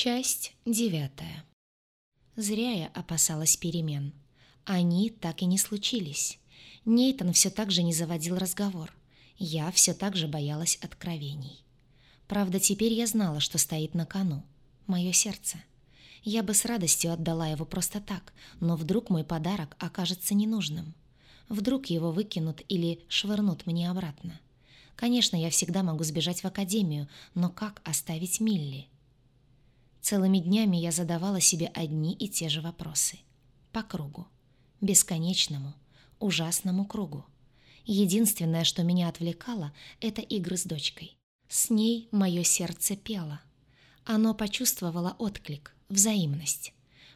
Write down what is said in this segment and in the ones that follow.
Часть девятая. Зря я опасалась перемен. Они так и не случились. Нейтан все так же не заводил разговор. Я все так же боялась откровений. Правда, теперь я знала, что стоит на кону. Мое сердце. Я бы с радостью отдала его просто так, но вдруг мой подарок окажется ненужным. Вдруг его выкинут или швырнут мне обратно. Конечно, я всегда могу сбежать в академию, но как оставить Милли? Целыми днями я задавала себе одни и те же вопросы. По кругу. Бесконечному, ужасному кругу. Единственное, что меня отвлекало, это игры с дочкой. С ней мое сердце пело. Оно почувствовало отклик, взаимность.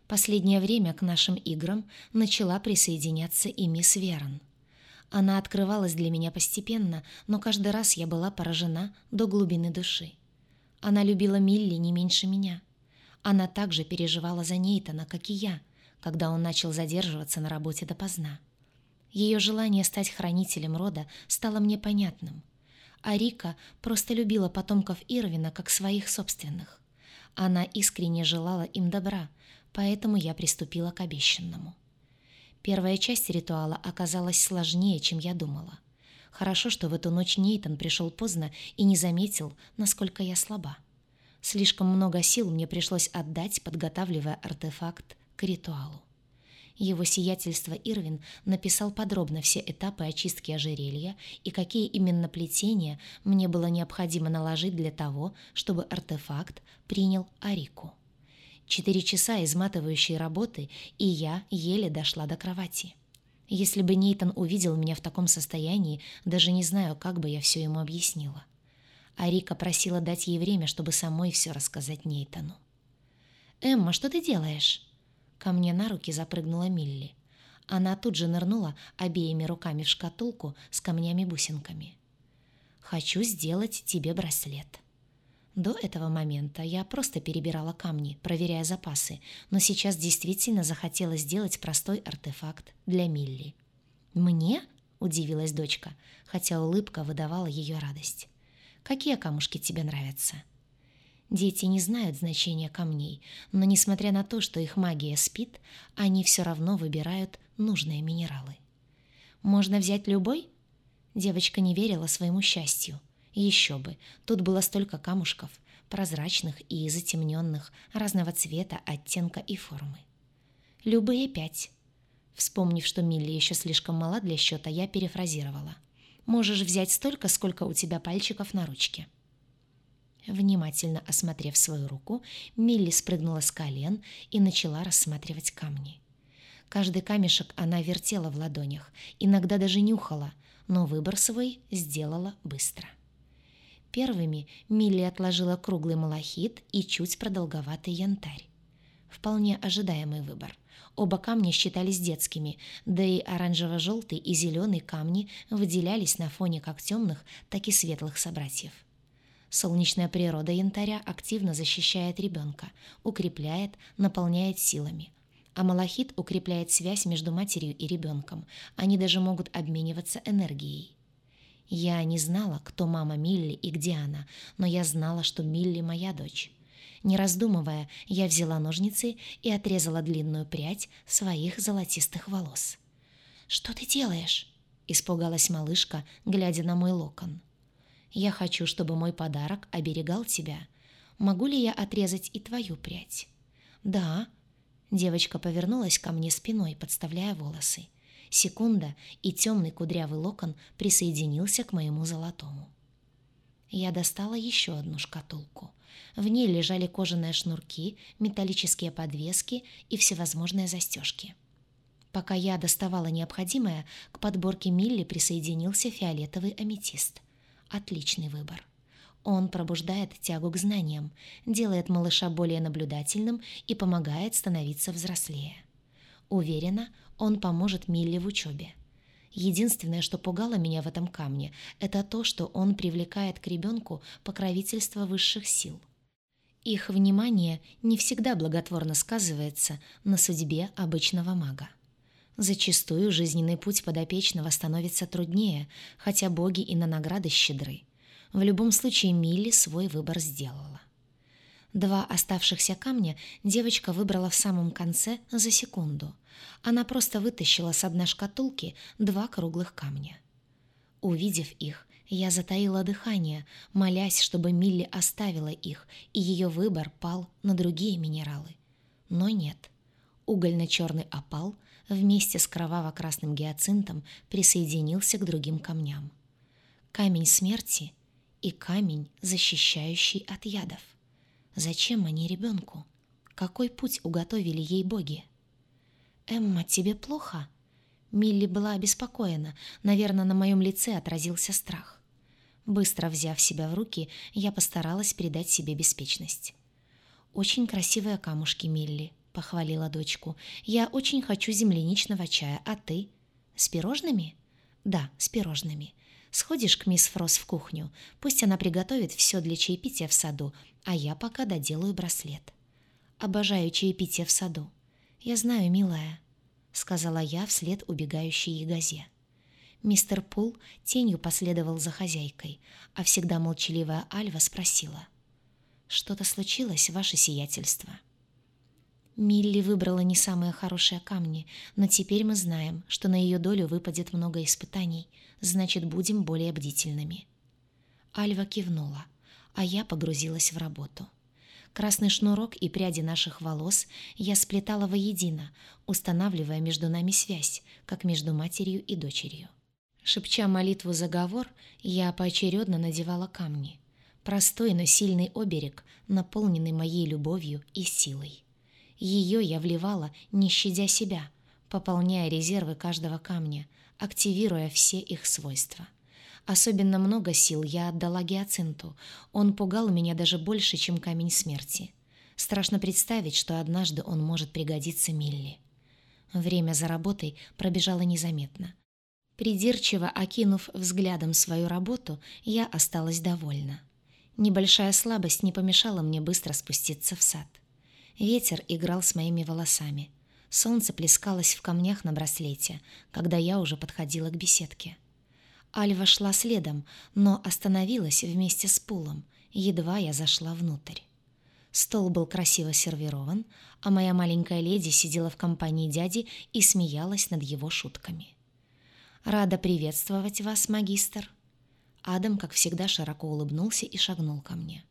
Последнее время к нашим играм начала присоединяться и мисс Верон. Она открывалась для меня постепенно, но каждый раз я была поражена до глубины души. Она любила Милли не меньше меня — она также переживала за Нейтана, как и я, когда он начал задерживаться на работе допоздна. Ее желание стать хранителем рода стало мне понятным. А Рика просто любила потомков Ирвина как своих собственных. Она искренне желала им добра, поэтому я приступила к обещанному. Первая часть ритуала оказалась сложнее, чем я думала. Хорошо, что в эту ночь Нейтан пришел поздно и не заметил, насколько я слаба. Слишком много сил мне пришлось отдать, подготавливая артефакт к ритуалу. Его сиятельство Ирвин написал подробно все этапы очистки ожерелья и какие именно плетения мне было необходимо наложить для того, чтобы артефакт принял Арику. Четыре часа изматывающей работы, и я еле дошла до кровати. Если бы Нейтан увидел меня в таком состоянии, даже не знаю, как бы я все ему объяснила а Рика просила дать ей время, чтобы самой все рассказать Нейтану. «Эмма, что ты делаешь?» Ко мне на руки запрыгнула Милли. Она тут же нырнула обеими руками в шкатулку с камнями-бусинками. «Хочу сделать тебе браслет». До этого момента я просто перебирала камни, проверяя запасы, но сейчас действительно захотела сделать простой артефакт для Милли. «Мне?» — удивилась дочка, хотя улыбка выдавала ее радость. Какие камушки тебе нравятся?» Дети не знают значения камней, но несмотря на то, что их магия спит, они все равно выбирают нужные минералы. «Можно взять любой?» Девочка не верила своему счастью. Еще бы, тут было столько камушков, прозрачных и затемненных, разного цвета, оттенка и формы. «Любые пять». Вспомнив, что Милли еще слишком мала для счета, я перефразировала – Можешь взять столько, сколько у тебя пальчиков на ручке». Внимательно осмотрев свою руку, Милли спрыгнула с колен и начала рассматривать камни. Каждый камешек она вертела в ладонях, иногда даже нюхала, но выбор свой сделала быстро. Первыми Милли отложила круглый малахит и чуть продолговатый янтарь. Вполне ожидаемый выбор. Оба камня считались детскими, да и оранжево-желтый и зеленый камни выделялись на фоне как темных, так и светлых собратьев. Солнечная природа янтаря активно защищает ребенка, укрепляет, наполняет силами. А малахит укрепляет связь между матерью и ребенком. Они даже могут обмениваться энергией. Я не знала, кто мама Милли и где она, но я знала, что Милли моя дочь. Не раздумывая, я взяла ножницы и отрезала длинную прядь своих золотистых волос. «Что ты делаешь?» — испугалась малышка, глядя на мой локон. «Я хочу, чтобы мой подарок оберегал тебя. Могу ли я отрезать и твою прядь?» «Да». Девочка повернулась ко мне спиной, подставляя волосы. Секунда, и темный кудрявый локон присоединился к моему золотому. Я достала еще одну шкатулку. В ней лежали кожаные шнурки, металлические подвески и всевозможные застежки. Пока я доставала необходимое, к подборке Милли присоединился фиолетовый аметист. Отличный выбор. Он пробуждает тягу к знаниям, делает малыша более наблюдательным и помогает становиться взрослее. Уверена, он поможет Милли в учебе. Единственное, что пугало меня в этом камне, это то, что он привлекает к ребенку покровительство высших сил. Их внимание не всегда благотворно сказывается на судьбе обычного мага. Зачастую жизненный путь подопечного становится труднее, хотя боги и на награды щедры. В любом случае Милли свой выбор сделала. Два оставшихся камня девочка выбрала в самом конце за секунду. Она просто вытащила с одной шкатулки два круглых камня. Увидев их, я затаила дыхание, молясь, чтобы Милли оставила их, и ее выбор пал на другие минералы. Но нет. Угольно-черный опал вместе с кроваво-красным гиацинтом присоединился к другим камням. Камень смерти и камень, защищающий от ядов. Зачем они ребенку? Какой путь уготовили ей боги? «Эмма, тебе плохо?» Милли была обеспокоена. Наверное, на моем лице отразился страх. Быстро взяв себя в руки, я постаралась передать себе беспечность. «Очень красивые камушки, Милли», — похвалила дочку. «Я очень хочу земляничного чая, а ты?» «С пирожными?» «Да, с пирожными. Сходишь к мисс Фрос в кухню, пусть она приготовит все для чаепития в саду, а я пока доделаю браслет». «Обожаю чаепитие в саду». «Я знаю, милая», — сказала я вслед убегающей ягозе. Мистер Пул тенью последовал за хозяйкой, а всегда молчаливая Альва спросила. «Что-то случилось, ваше сиятельство?» Милли выбрала не самые хорошие камни, но теперь мы знаем, что на ее долю выпадет много испытаний, значит, будем более бдительными. Альва кивнула, а я погрузилась в работу. Красный шнурок и пряди наших волос я сплетала воедино, устанавливая между нами связь, как между матерью и дочерью. Шепча молитву заговор, я поочередно надевала камни. Простой, но сильный оберег, наполненный моей любовью и силой. Ее я вливала, не щадя себя, пополняя резервы каждого камня, активируя все их свойства. Особенно много сил я отдала гиацинту. Он пугал меня даже больше, чем камень смерти. Страшно представить, что однажды он может пригодиться Милли. Время за работой пробежало незаметно. Придирчиво окинув взглядом свою работу, я осталась довольна. Небольшая слабость не помешала мне быстро спуститься в сад. Ветер играл с моими волосами. Солнце плескалось в камнях на браслете, когда я уже подходила к беседке. Альва шла следом, но остановилась вместе с пулом, едва я зашла внутрь. Стол был красиво сервирован, а моя маленькая леди сидела в компании дяди и смеялась над его шутками. «Рада приветствовать вас, магистр». Адам, как всегда, широко улыбнулся и шагнул ко мне.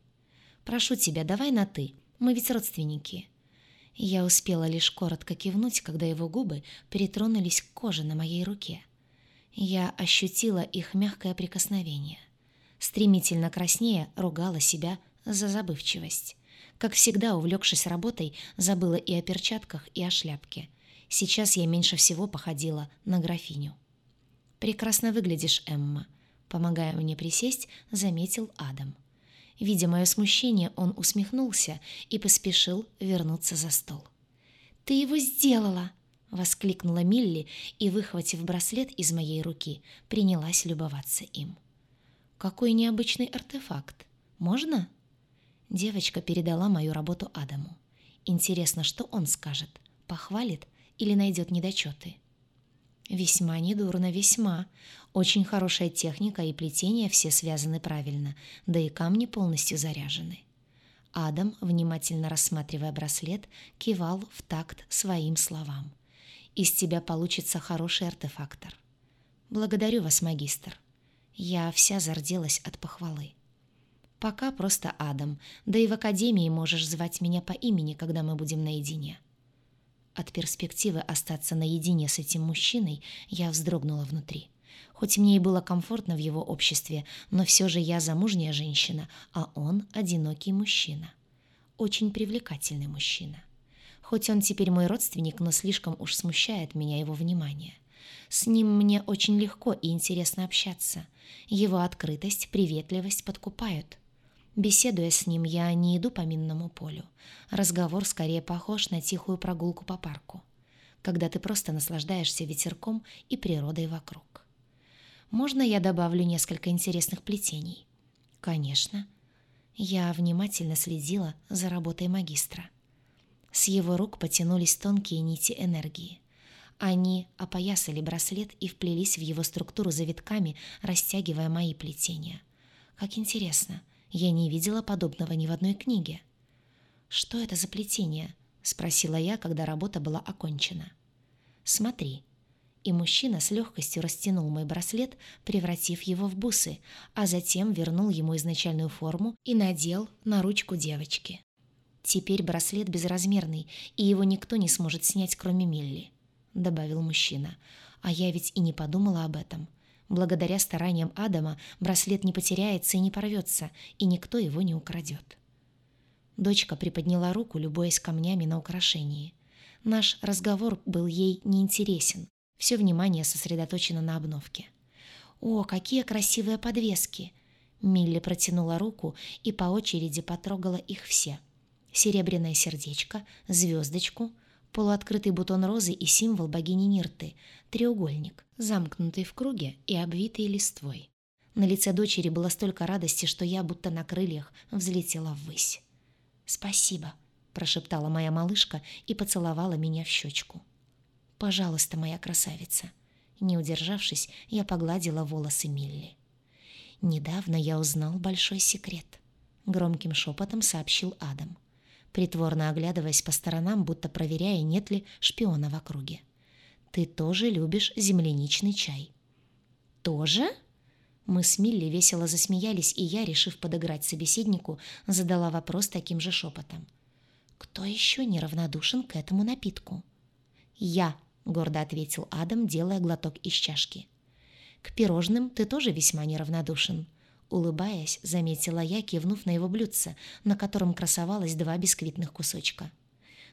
«Прошу тебя, давай на «ты», мы ведь родственники». Я успела лишь коротко кивнуть, когда его губы притронулись к коже на моей руке. Я ощутила их мягкое прикосновение. Стремительно краснея, ругала себя за забывчивость. Как всегда, увлекшись работой, забыла и о перчатках, и о шляпке. Сейчас я меньше всего походила на графиню. «Прекрасно выглядишь, Эмма», — помогая мне присесть, заметил Адам. Видя мое смущение, он усмехнулся и поспешил вернуться за стол. «Ты его сделала!» — воскликнула Милли и, выхватив браслет из моей руки, принялась любоваться им. «Какой необычный артефакт! Можно?» Девочка передала мою работу Адаму. Интересно, что он скажет? Похвалит или найдет недочеты? Весьма недурно, весьма. Очень хорошая техника и плетение все связаны правильно, да и камни полностью заряжены. Адам, внимательно рассматривая браслет, кивал в такт своим словам. «Из тебя получится хороший артефактор». «Благодарю вас, магистр». Я вся зарделась от похвалы. «Пока просто Адам, да и в академии можешь звать меня по имени, когда мы будем наедине». От перспективы остаться наедине с этим мужчиной я вздрогнула внутри. Хоть мне и было комфортно в его обществе, но все же я замужняя женщина, а он одинокий мужчина. Очень привлекательный мужчина. Хоть он теперь мой родственник, но слишком уж смущает меня его внимание. С ним мне очень легко и интересно общаться. Его открытость, приветливость подкупают. Беседуя с ним, я не иду по минному полю. Разговор скорее похож на тихую прогулку по парку, когда ты просто наслаждаешься ветерком и природой вокруг. Можно я добавлю несколько интересных плетений? Конечно. Я внимательно следила за работой магистра. С его рук потянулись тонкие нити энергии. Они опоясали браслет и вплелись в его структуру завитками, растягивая мои плетения. Как интересно — я не видела подобного ни в одной книге. «Что это за плетение?» — спросила я, когда работа была окончена. «Смотри». И мужчина с легкостью растянул мой браслет, превратив его в бусы, а затем вернул ему изначальную форму и надел на ручку девочки. «Теперь браслет безразмерный, и его никто не сможет снять, кроме Милли», — добавил мужчина. «А я ведь и не подумала об этом. Благодаря стараниям Адама браслет не потеряется и не порвется, и никто его не украдет». Дочка приподняла руку, любуясь камнями на украшении. Наш разговор был ей неинтересен. Все внимание сосредоточено на обновке. «О, какие красивые подвески!» Милли протянула руку и по очереди потрогала их все. Серебряное сердечко, звездочку, полуоткрытый бутон розы и символ богини Нирты, треугольник, замкнутый в круге и обвитый листвой. На лице дочери было столько радости, что я, будто на крыльях, взлетела ввысь. «Спасибо», — прошептала моя малышка и поцеловала меня в щечку. «Пожалуйста, моя красавица». Не удержавшись, я погладила волосы Милли. «Недавно я узнал большой секрет», — громким шепотом сообщил Адам, притворно оглядываясь по сторонам, будто проверяя, нет ли шпиона в округе. «Ты тоже любишь земляничный чай». «Тоже?» Мы с Милли весело засмеялись, и я, решив подыграть собеседнику, задала вопрос таким же шепотом. «Кто еще неравнодушен к этому напитку?» «Я», — гордо ответил Адам, делая глоток из чашки. «К пирожным ты тоже весьма неравнодушен», — улыбаясь, заметила я, кивнув на его блюдце, на котором красовалось два бисквитных кусочка.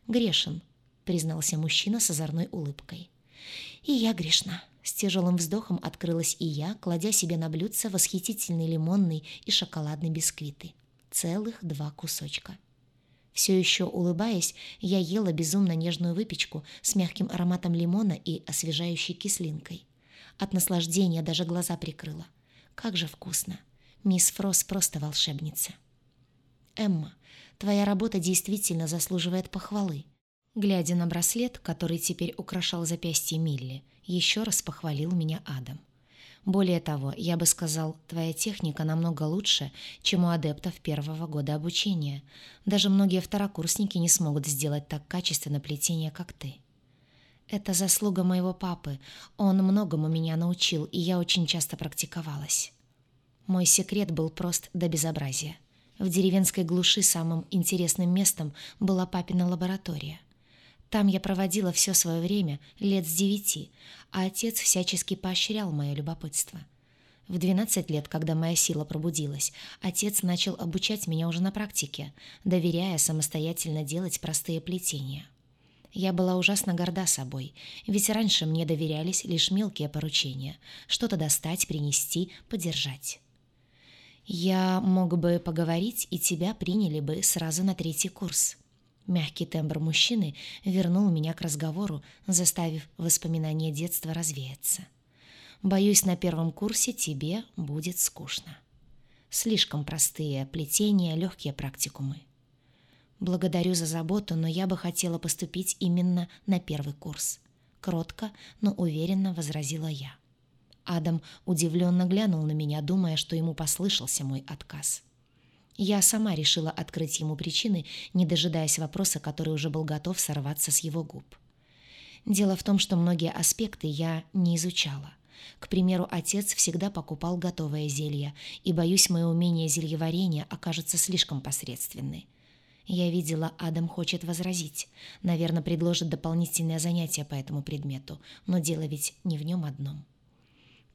«Грешен», — признался мужчина с озорной улыбкой. «И я грешна», с тяжелым вздохом открылась и я, кладя себе на блюдце восхитительный лимонный и шоколадный бисквиты. Целых два кусочка. Все еще улыбаясь, я ела безумно нежную выпечку с мягким ароматом лимона и освежающей кислинкой. От наслаждения даже глаза прикрыла. Как же вкусно. Мисс Фрос просто волшебница. Эмма, твоя работа действительно заслуживает похвалы. Глядя на браслет, который теперь украшал запястье Милли, еще раз похвалил меня Адам. Более того, я бы сказал, твоя техника намного лучше, чем у адептов первого года обучения. Даже многие второкурсники не смогут сделать так качественно плетение, как ты. Это заслуга моего папы. Он многому меня научил, и я очень часто практиковалась. Мой секрет был прост до безобразия. В деревенской глуши самым интересным местом была папина лаборатория. Там я проводила все свое время, лет с девяти, а отец всячески поощрял мое любопытство. В 12 лет, когда моя сила пробудилась, отец начал обучать меня уже на практике, доверяя самостоятельно делать простые плетения. Я была ужасно горда собой, ведь раньше мне доверялись лишь мелкие поручения — что-то достать, принести, подержать. Я мог бы поговорить, и тебя приняли бы сразу на третий курс. Мягкий тембр мужчины вернул меня к разговору, заставив воспоминания детства развеяться. «Боюсь, на первом курсе тебе будет скучно. Слишком простые плетения, легкие практикумы. Благодарю за заботу, но я бы хотела поступить именно на первый курс. Кротко, но уверенно возразила я. Адам удивленно глянул на меня, думая, что ему послышался мой отказ. Я сама решила открыть ему причины, не дожидаясь вопроса, который уже был готов сорваться с его губ. Дело в том, что многие аспекты я не изучала. К примеру, отец всегда покупал готовое зелье, и, боюсь, мое умение зельеварения окажется слишком посредственной. Я видела, Адам хочет возразить. Наверное, предложит дополнительное занятие по этому предмету, но дело ведь не в нем одном.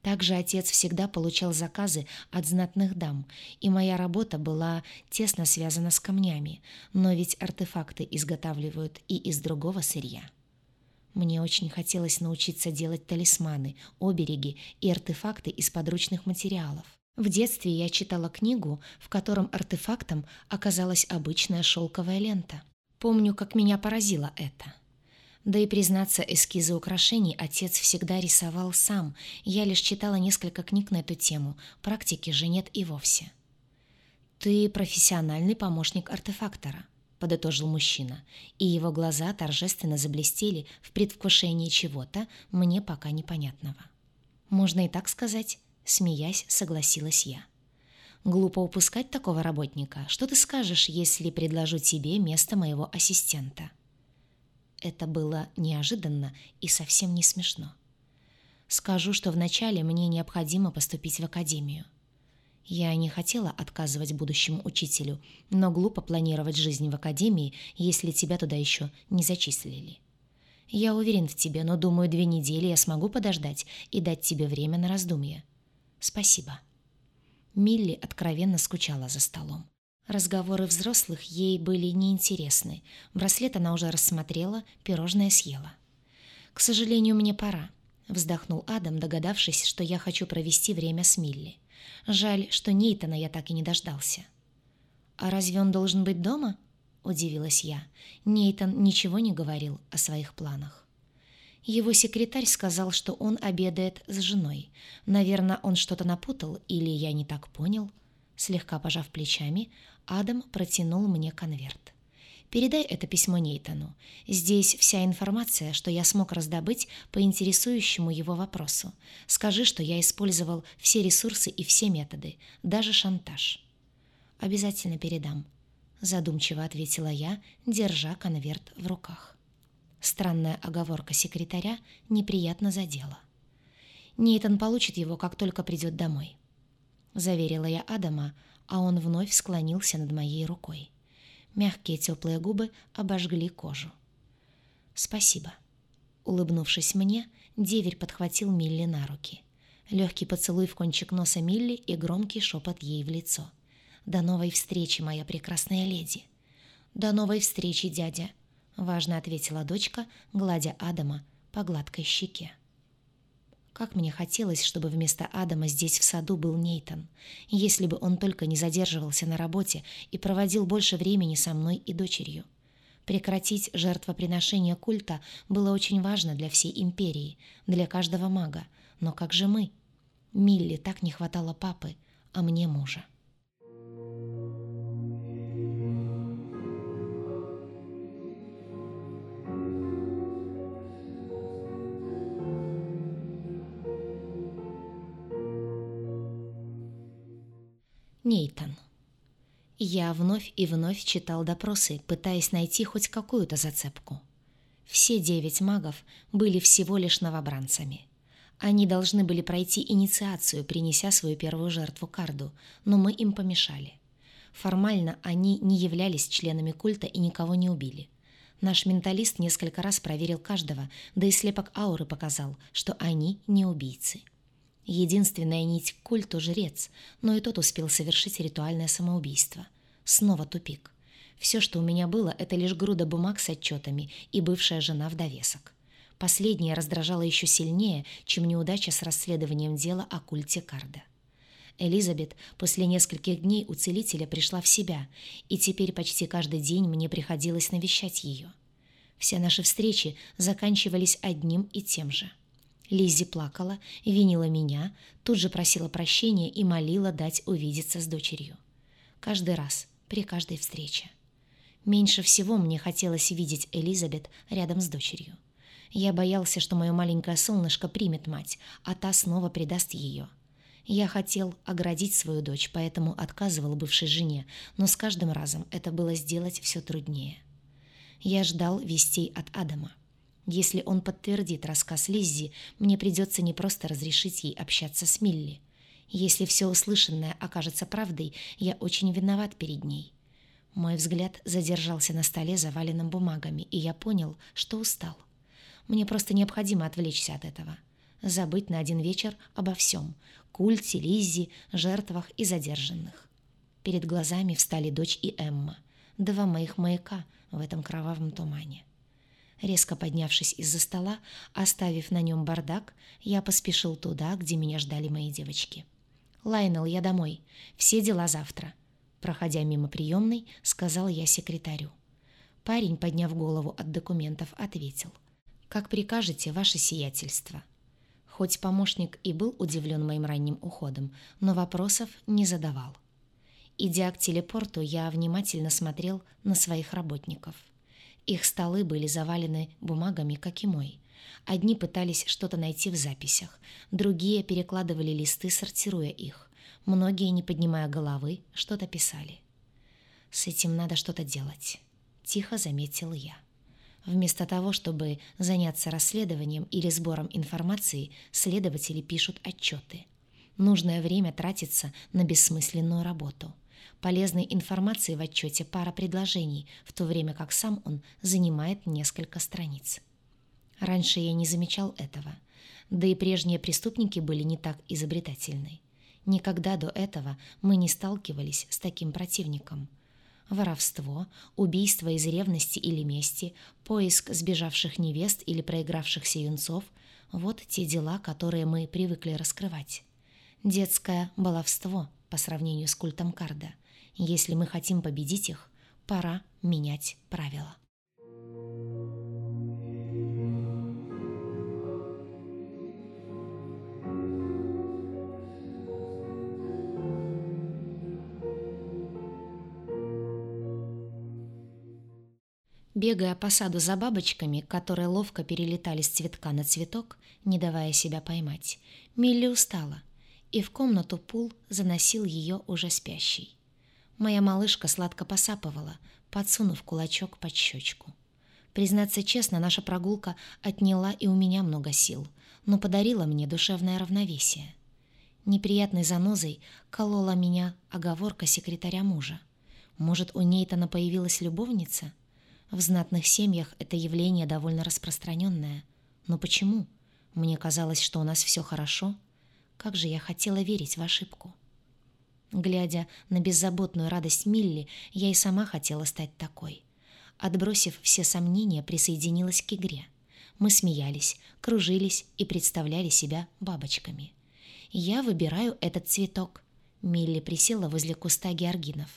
Также отец всегда получал заказы от знатных дам, и моя работа была тесно связана с камнями, но ведь артефакты изготавливают и из другого сырья. Мне очень хотелось научиться делать талисманы, обереги и артефакты из подручных материалов. В детстве я читала книгу, в котором артефактом оказалась обычная шелковая лента. Помню, как меня поразило это. Да и, признаться, эскизы украшений отец всегда рисовал сам, я лишь читала несколько книг на эту тему, практики же нет и вовсе. «Ты профессиональный помощник артефактора», — подытожил мужчина, и его глаза торжественно заблестели в предвкушении чего-то, мне пока непонятного. «Можно и так сказать», — смеясь, согласилась я. Глупо упускать такого работника. Что ты скажешь, если предложу тебе место моего ассистента?» Это было неожиданно и совсем не смешно. Скажу, что вначале мне необходимо поступить в академию. Я не хотела отказывать будущему учителю, но глупо планировать жизнь в академии, если тебя туда еще не зачислили. Я уверен в тебе, но думаю, две недели я смогу подождать и дать тебе время на раздумье. Спасибо. Милли откровенно скучала за столом. Разговоры взрослых ей были неинтересны. Браслет она уже рассмотрела, пирожное съела. «К сожалению, мне пора», — вздохнул Адам, догадавшись, что я хочу провести время с Милли. «Жаль, что Нейтана я так и не дождался». «А разве он должен быть дома?» — удивилась я. Нейтан ничего не говорил о своих планах. Его секретарь сказал, что он обедает с женой. Наверное, он что-то напутал, или я не так понял. Слегка пожав плечами, Адам протянул мне конверт. «Передай это письмо Нейтану. Здесь вся информация, что я смог раздобыть по интересующему его вопросу. Скажи, что я использовал все ресурсы и все методы, даже шантаж». «Обязательно передам», — задумчиво ответила я, держа конверт в руках. Странная оговорка секретаря неприятно задела. Нейтан получит его, как только придет домой. Заверила я Адама, а он вновь склонился над моей рукой. Мягкие теплые губы обожгли кожу. «Спасибо». Улыбнувшись мне, деверь подхватил Милли на руки. Легкий поцелуй в кончик носа Милли и громкий шепот ей в лицо. «До новой встречи, моя прекрасная леди!» «До новой встречи, дядя!» — важно ответила дочка, гладя Адама по гладкой щеке. Как мне хотелось, чтобы вместо Адама здесь в саду был Нейтон. Если бы он только не задерживался на работе и проводил больше времени со мной и дочерью. Прекратить жертвоприношение культа было очень важно для всей империи, для каждого мага. Но как же мы? Милли так не хватало папы, а мне мужа. Нейтан. Я вновь и вновь читал допросы, пытаясь найти хоть какую-то зацепку. Все девять магов были всего лишь новобранцами. Они должны были пройти инициацию, принеся свою первую жертву Карду, но мы им помешали. Формально они не являлись членами культа и никого не убили. Наш менталист несколько раз проверил каждого, да и слепок ауры показал, что они не убийцы. Единственная нить к культу — жрец, но и тот успел совершить ритуальное самоубийство. Снова тупик. Все, что у меня было, это лишь груда бумаг с отчетами и бывшая жена в довесок. Последнее раздражало еще сильнее, чем неудача с расследованием дела о культе Карда. Элизабет после нескольких дней у целителя пришла в себя, и теперь почти каждый день мне приходилось навещать ее. Все наши встречи заканчивались одним и тем же — Лиззи плакала, винила меня, тут же просила прощения и молила дать увидеться с дочерью. Каждый раз, при каждой встрече. Меньше всего мне хотелось видеть Элизабет рядом с дочерью. Я боялся, что мое маленькое солнышко примет мать, а та снова предаст ее. Я хотел оградить свою дочь, поэтому отказывал бывшей жене, но с каждым разом это было сделать все труднее. Я ждал вестей от Адама. Если он подтвердит рассказ Лиззи, мне придется не просто разрешить ей общаться с Милли. Если все услышанное окажется правдой, я очень виноват перед ней. Мой взгляд задержался на столе, заваленном бумагами, и я понял, что устал. Мне просто необходимо отвлечься от этого. Забыть на один вечер обо всем — культе, Лиззи, жертвах и задержанных. Перед глазами встали дочь и Эмма, два моих маяка в этом кровавом тумане. Резко поднявшись из-за стола, оставив на нем бардак, я поспешил туда, где меня ждали мои девочки. «Лайнел, я домой. Все дела завтра». Проходя мимо приемной, сказал я секретарю. Парень, подняв голову от документов, ответил. «Как прикажете, ваше сиятельство». Хоть помощник и был удивлен моим ранним уходом, но вопросов не задавал. Идя к телепорту, я внимательно смотрел на своих работников – их столы были завалены бумагами, как и мой. Одни пытались что-то найти в записях, другие перекладывали листы, сортируя их. Многие, не поднимая головы, что-то писали. «С этим надо что-то делать», — тихо заметил я. Вместо того, чтобы заняться расследованием или сбором информации, следователи пишут отчеты. Нужное время тратится на бессмысленную работу. Полезной информации в отчете пара предложений, в то время как сам он занимает несколько страниц. Раньше я не замечал этого. Да и прежние преступники были не так изобретательны. Никогда до этого мы не сталкивались с таким противником – Воровство, убийство из ревности или мести, поиск сбежавших невест или проигравшихся юнцов – вот те дела, которые мы привыкли раскрывать. Детское баловство по сравнению с культом Карда. Если мы хотим победить их, пора менять правила. Бегая по саду за бабочками, которые ловко перелетали с цветка на цветок, не давая себя поймать, Милли устала, и в комнату Пул заносил ее уже спящей. Моя малышка сладко посапывала, подсунув кулачок под щечку. Признаться честно, наша прогулка отняла и у меня много сил, но подарила мне душевное равновесие. Неприятной занозой колола меня оговорка секретаря мужа. Может, у Нейтана появилась любовница — в знатных семьях это явление довольно распространенное. Но почему? Мне казалось, что у нас все хорошо. Как же я хотела верить в ошибку. Глядя на беззаботную радость Милли, я и сама хотела стать такой. Отбросив все сомнения, присоединилась к игре. Мы смеялись, кружились и представляли себя бабочками. «Я выбираю этот цветок». Милли присела возле куста георгинов.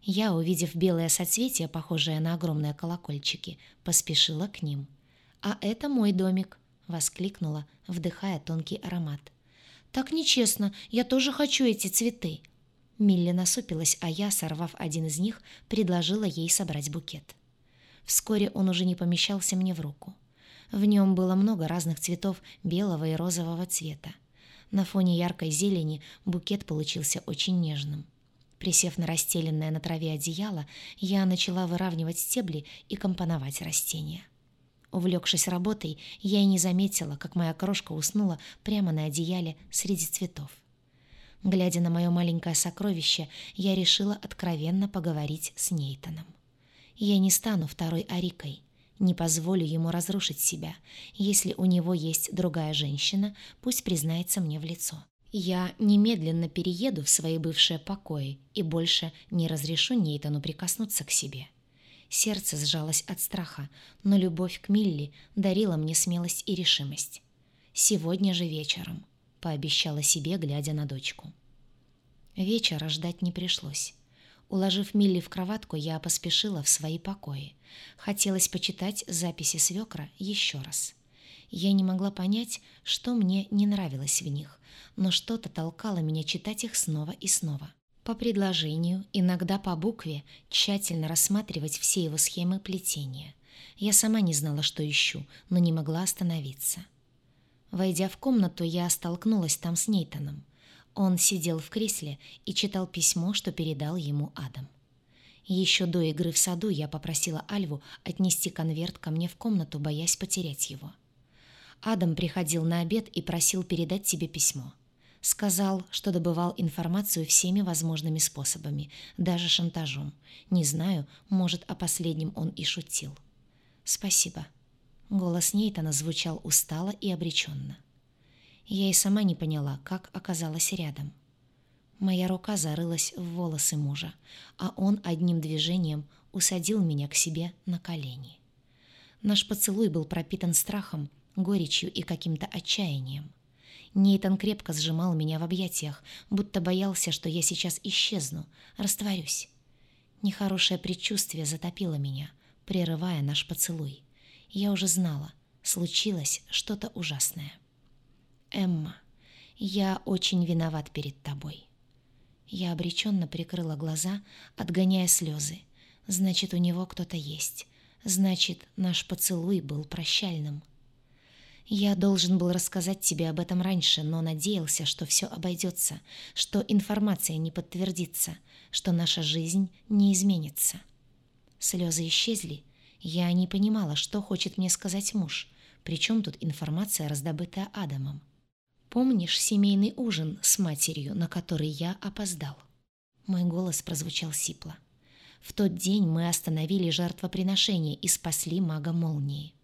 Я, увидев белое соцветие, похожее на огромные колокольчики, поспешила к ним. «А это мой домик», — воскликнула, вдыхая тонкий аромат. «Так нечестно, я тоже хочу эти цветы». Милли насупилась, а я, сорвав один из них, предложила ей собрать букет. Вскоре он уже не помещался мне в руку. В нем было много разных цветов белого и розового цвета. На фоне яркой зелени букет получился очень нежным. Присев на расстеленное на траве одеяло, я начала выравнивать стебли и компоновать растения. Увлекшись работой, я и не заметила, как моя крошка уснула прямо на одеяле среди цветов. Глядя на мое маленькое сокровище, я решила откровенно поговорить с Нейтаном. Я не стану второй Арикой, не позволю ему разрушить себя. Если у него есть другая женщина, пусть признается мне в лицо. Я немедленно перееду в свои бывшие покои и больше не разрешу Нейтану прикоснуться к себе. Сердце сжалось от страха, но любовь к Милли дарила мне смелость и решимость. «Сегодня же вечером», — пообещала себе, глядя на дочку. Вечера ждать не пришлось. Уложив Милли в кроватку, я поспешила в свои покои. Хотелось почитать записи свекра еще раз. Я не могла понять, что мне не нравилось в них, но что-то толкало меня читать их снова и снова. По предложению, иногда по букве, тщательно рассматривать все его схемы плетения. Я сама не знала, что ищу, но не могла остановиться. Войдя в комнату, я столкнулась там с Нейтаном. Он сидел в кресле и читал письмо, что передал ему Адам. Еще до игры в саду я попросила Альву отнести конверт ко мне в комнату, боясь потерять его. Адам приходил на обед и просил передать тебе письмо. Сказал, что добывал информацию всеми возможными способами, даже шантажом. Не знаю, может, о последнем он и шутил. «Спасибо». Голос Нейтана звучал устало и обреченно. Я и сама не поняла, как оказалась рядом. Моя рука зарылась в волосы мужа, а он одним движением усадил меня к себе на колени. Наш поцелуй был пропитан страхом, горечью и каким-то отчаянием. Нейтан крепко сжимал меня в объятиях, будто боялся, что я сейчас исчезну, растворюсь. Нехорошее предчувствие затопило меня, прерывая наш поцелуй. Я уже знала, случилось что-то ужасное. «Эмма, я очень виноват перед тобой». Я обреченно прикрыла глаза, отгоняя слезы. Значит, у него кто-то есть. Значит, наш поцелуй был прощальным. Я должен был рассказать тебе об этом раньше, но надеялся, что все обойдется, что информация не подтвердится, что наша жизнь не изменится. Слезы исчезли. Я не понимала, что хочет мне сказать муж. Причем тут информация, раздобытая Адамом. Помнишь семейный ужин с матерью, на который я опоздал? Мой голос прозвучал сипло. В тот день мы остановили жертвоприношение и спасли мага молнии.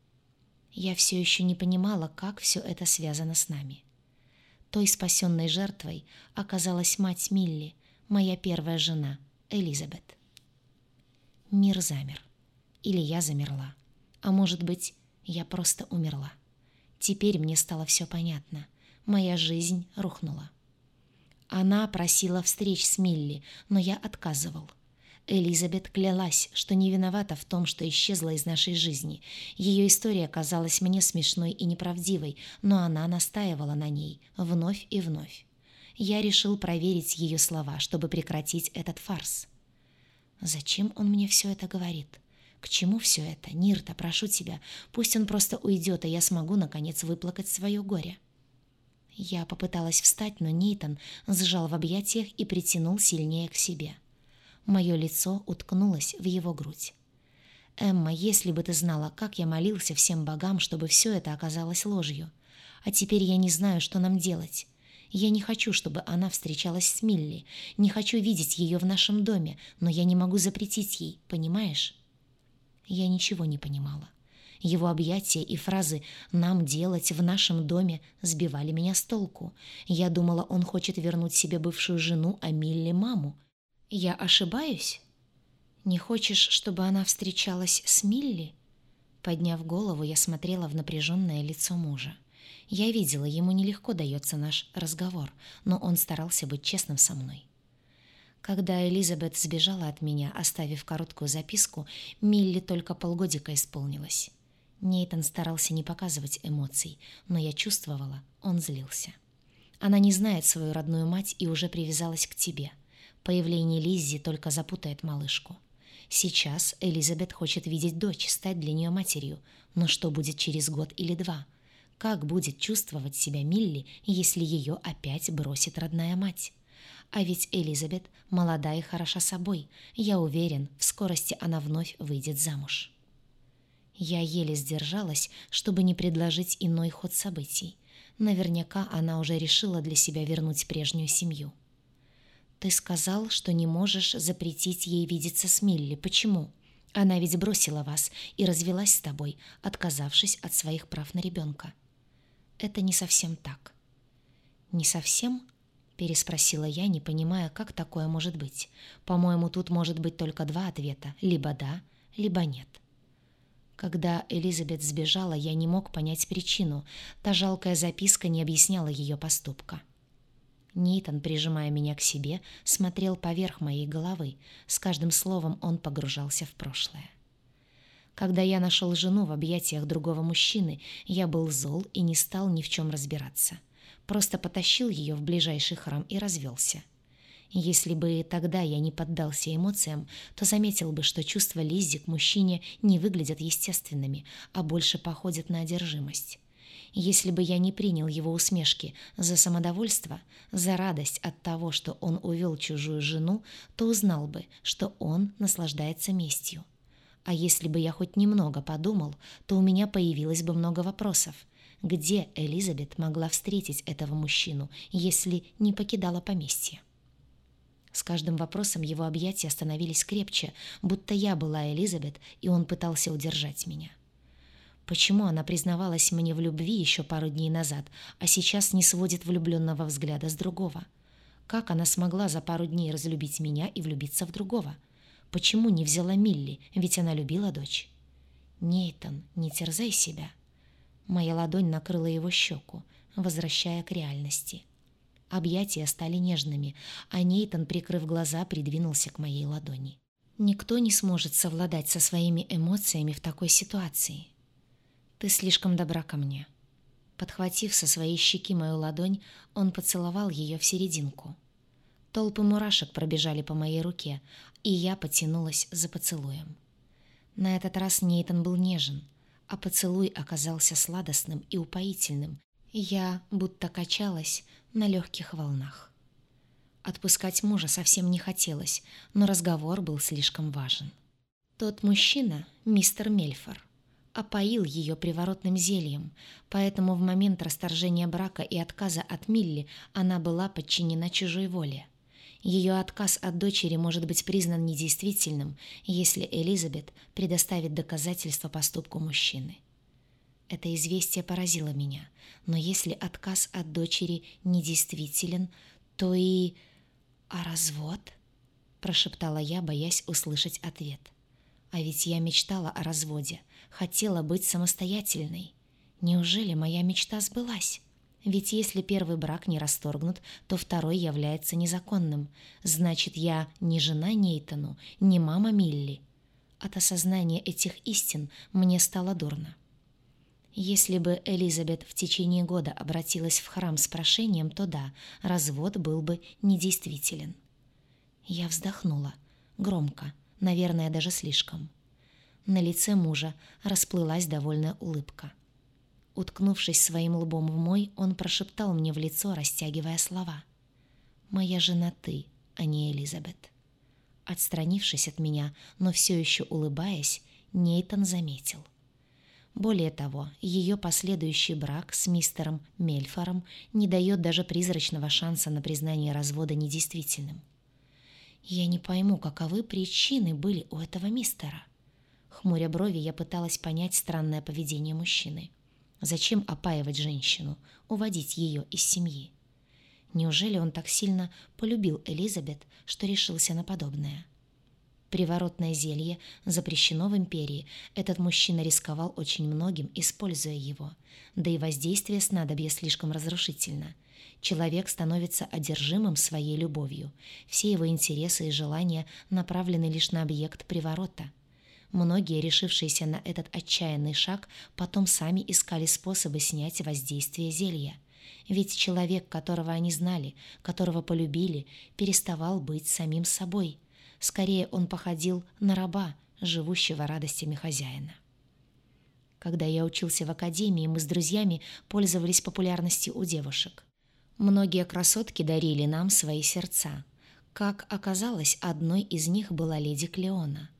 Я все еще не понимала, как все это связано с нами. Той спасенной жертвой оказалась мать Милли, моя первая жена, Элизабет. Мир замер. Или я замерла. А может быть, я просто умерла. Теперь мне стало все понятно. Моя жизнь рухнула. Она просила встреч с Милли, но я отказывал. Элизабет клялась, что не виновата в том, что исчезла из нашей жизни. Ее история казалась мне смешной и неправдивой, но она настаивала на ней вновь и вновь. Я решил проверить ее слова, чтобы прекратить этот фарс. Зачем он мне все это говорит? К чему все это? Нирта, прошу тебя, пусть он просто уйдет, и я смогу, наконец, выплакать свое горе. Я попыталась встать, но Нейтан сжал в объятиях и притянул сильнее к себе. Мое лицо уткнулось в его грудь. «Эмма, если бы ты знала, как я молился всем богам, чтобы все это оказалось ложью. А теперь я не знаю, что нам делать. Я не хочу, чтобы она встречалась с Милли, не хочу видеть ее в нашем доме, но я не могу запретить ей, понимаешь?» Я ничего не понимала. Его объятия и фразы «нам делать в нашем доме» сбивали меня с толку. Я думала, он хочет вернуть себе бывшую жену, а Милли — маму. Я ошибаюсь? Не хочешь, чтобы она встречалась с Милли? Подняв голову, я смотрела в напряженное лицо мужа. Я видела, ему нелегко дается наш разговор, но он старался быть честным со мной. Когда Элизабет сбежала от меня, оставив короткую записку, Милли только полгодика исполнилось. Нейтан старался не показывать эмоций, но я чувствовала, он злился. Она не знает свою родную мать и уже привязалась к тебе. Появление Лиззи только запутает малышку. Сейчас Элизабет хочет видеть дочь, стать для нее матерью, но что будет через год или два? Как будет чувствовать себя Милли, если ее опять бросит родная мать? А ведь Элизабет молода и хороша собой. Я уверен, в скорости она вновь выйдет замуж. Я еле сдержалась, чтобы не предложить иной ход событий. Наверняка она уже решила для себя вернуть прежнюю семью. «Ты сказал, что не можешь запретить ей видеться с Милли. Почему? Она ведь бросила вас и развелась с тобой, отказавшись от своих прав на ребенка». «Это не совсем так». «Не совсем?» — переспросила я, не понимая, как такое может быть. «По-моему, тут может быть только два ответа. Либо да, либо нет». Когда Элизабет сбежала, я не мог понять причину. Та жалкая записка не объясняла ее поступка. Нейтан, прижимая меня к себе, смотрел поверх моей головы. С каждым словом он погружался в прошлое. Когда я нашел жену в объятиях другого мужчины, я был зол и не стал ни в чем разбираться. Просто потащил ее в ближайший храм и развелся. Если бы тогда я не поддался эмоциям, то заметил бы, что чувства Лиззи к мужчине не выглядят естественными, а больше походят на одержимость. Если бы я не принял его усмешки за самодовольство, за радость от того, что он увел чужую жену, то узнал бы, что он наслаждается местью. А если бы я хоть немного подумал, то у меня появилось бы много вопросов. Где Элизабет могла встретить этого мужчину, если не покидала поместье? С каждым вопросом его объятия становились крепче, будто я была Элизабет, и он пытался удержать меня. Почему она признавалась мне в любви еще пару дней назад, а сейчас не сводит влюбленного взгляда с другого? Как она смогла за пару дней разлюбить меня и влюбиться в другого? Почему не взяла Милли, ведь она любила дочь? Нейтан, не терзай себя. Моя ладонь накрыла его щеку, возвращая к реальности. — Объятия стали нежными, а Нейтан, прикрыв глаза, придвинулся к моей ладони. Никто не сможет совладать со своими эмоциями в такой ситуации. Ты слишком добра ко мне. Подхватив со своей щеки мою ладонь, он поцеловал ее в серединку. Толпы мурашек пробежали по моей руке, и я потянулась за поцелуем. На этот раз Нейтан был нежен, а поцелуй оказался сладостным и упоительным. Я будто качалась на легких волнах. Отпускать мужа совсем не хотелось, но разговор был слишком важен. Тот мужчина, мистер Мельфор, опоил ее приворотным зельем, поэтому в момент расторжения брака и отказа от Милли она была подчинена чужой воле. Ее отказ от дочери может быть признан недействительным, если Элизабет предоставит доказательства поступку мужчины. Это известие поразило меня, но если отказ от дочери недействителен, то и «А развод?» – прошептала я, боясь услышать ответ. А ведь я мечтала о разводе, хотела быть самостоятельной. Неужели моя мечта сбылась? Ведь если первый брак не расторгнут, то второй является незаконным. Значит, я не жена Нейтану, не мама Милли. От осознания этих истин мне стало дурно. Если бы Элизабет в течение года обратилась в храм с прошением, то да, развод был бы недействителен. Я вздохнула. Громко, наверное, даже слишком. На лице мужа расплылась довольная улыбка. Уткнувшись своим лбом в мой, он прошептал мне в лицо, растягивая слова. «Моя жена ты, а не Элизабет». Отстранившись от меня, но все еще улыбаясь, Нейтон заметил — более того, ее последующий брак с мистером Мельфором не дает даже призрачного шанса на признание развода недействительным. Я не пойму, каковы причины были у этого мистера. Хмуря брови, я пыталась понять странное поведение мужчины. Зачем опаивать женщину, уводить ее из семьи? Неужели он так сильно полюбил Элизабет, что решился на подобное? — Приворотное зелье запрещено в империи. Этот мужчина рисковал очень многим, используя его. Да и воздействие снадобья слишком разрушительно. Человек становится одержимым своей любовью. Все его интересы и желания направлены лишь на объект приворота. Многие, решившиеся на этот отчаянный шаг, потом сами искали способы снять воздействие зелья. Ведь человек, которого они знали, которого полюбили, переставал быть самим собой – Скорее он походил на раба, живущего радостями хозяина. Когда я учился в академии, мы с друзьями пользовались популярностью у девушек. Многие красотки дарили нам свои сердца. Как оказалось, одной из них была леди Клеона.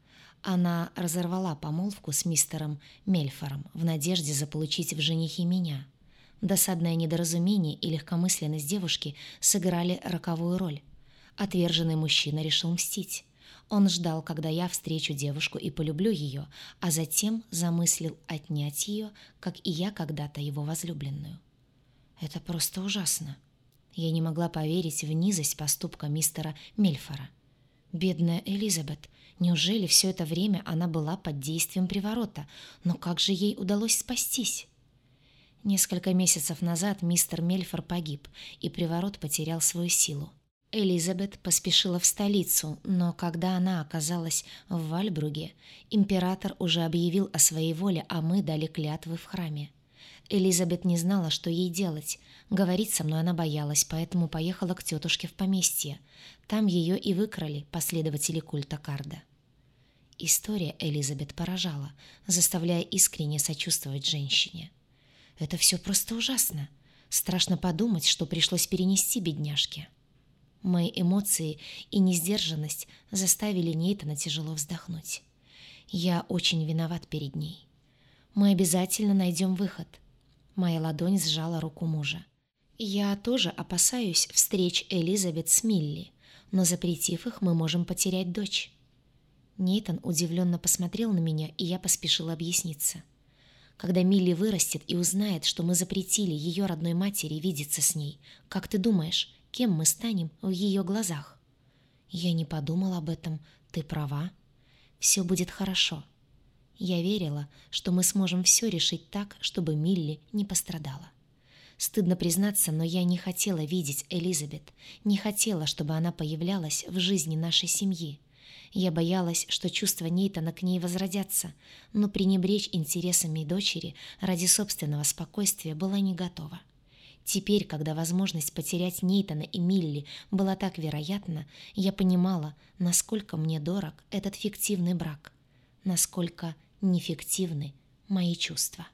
Она разорвала помолвку с мистером Мельфором в надежде заполучить в женихе меня. Досадное недоразумение и легкомысленность девушки сыграли роковую роль. Отверженный мужчина решил мстить. Он ждал, когда я встречу девушку и полюблю ее, а затем замыслил отнять ее, как и я когда-то его возлюбленную. Это просто ужасно. Я не могла поверить в низость поступка мистера Мельфора. Бедная Элизабет, неужели все это время она была под действием приворота? Но как же ей удалось спастись? Несколько месяцев назад мистер Мельфор погиб, и приворот потерял свою силу. Элизабет поспешила в столицу, но когда она оказалась в Вальбруге, император уже объявил о своей воле, а мы дали клятвы в храме. Элизабет не знала, что ей делать. Говорить со мной она боялась, поэтому поехала к тетушке в поместье. Там ее и выкрали последователи культа Карда. История Элизабет поражала, заставляя искренне сочувствовать женщине. «Это все просто ужасно. Страшно подумать, что пришлось перенести бедняжке». Мои эмоции и несдержанность заставили Нейтана тяжело вздохнуть. Я очень виноват перед ней. Мы обязательно найдем выход. Моя ладонь сжала руку мужа. Я тоже опасаюсь встреч Элизабет с Милли, но запретив их, мы можем потерять дочь. Нейтан удивленно посмотрел на меня, и я поспешила объясниться. Когда Милли вырастет и узнает, что мы запретили ее родной матери видеться с ней, как ты думаешь, кем мы станем в ее глазах. Я не подумал об этом, ты права. Все будет хорошо. Я верила, что мы сможем все решить так, чтобы Милли не пострадала. Стыдно признаться, но я не хотела видеть Элизабет, не хотела, чтобы она появлялась в жизни нашей семьи. Я боялась, что чувства Нейтана к ней возродятся, но пренебречь интересами дочери ради собственного спокойствия была не готова. Теперь, когда возможность потерять Нейтана и Милли была так вероятна, я понимала, насколько мне дорог этот фиктивный брак, насколько нефиктивны мои чувства.